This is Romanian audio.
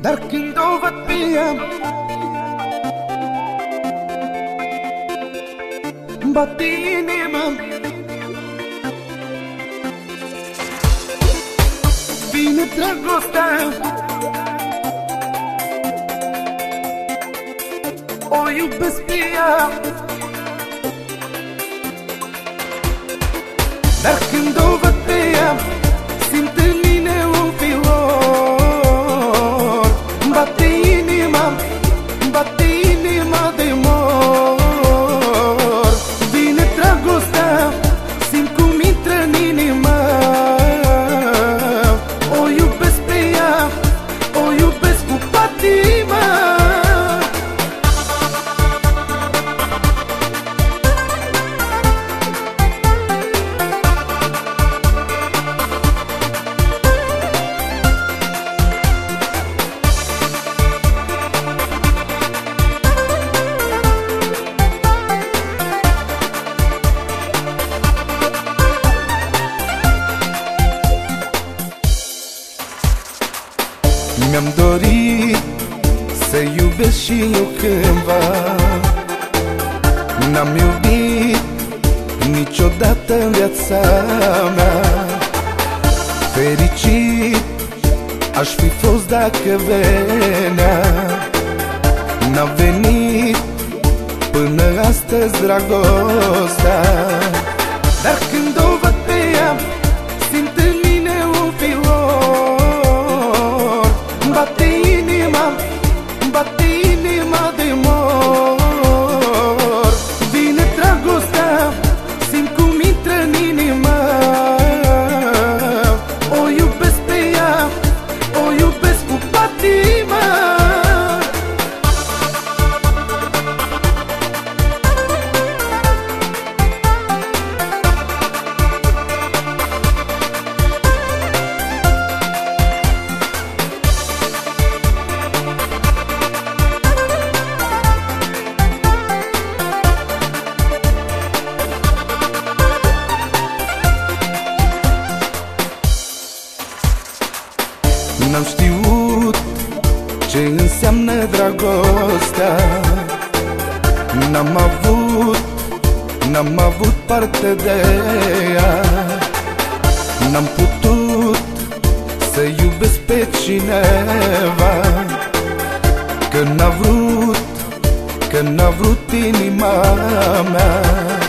Dar când o văd pe ea Bate inima Vine dragostea O iubesc Mi-am dorit să iubesc și eu cândva. N-am iubit niciodată în viața mea. Fericit aș fi fost dacă venea. N-a venit până astăzi dragostea. Dar când o N-am știut ce înseamnă dragostea. N-am avut, n-am avut parte de ea. N-am putut să iubesc pe cineva. Că n-a vrut, că n-a vrut inima mea. Dar când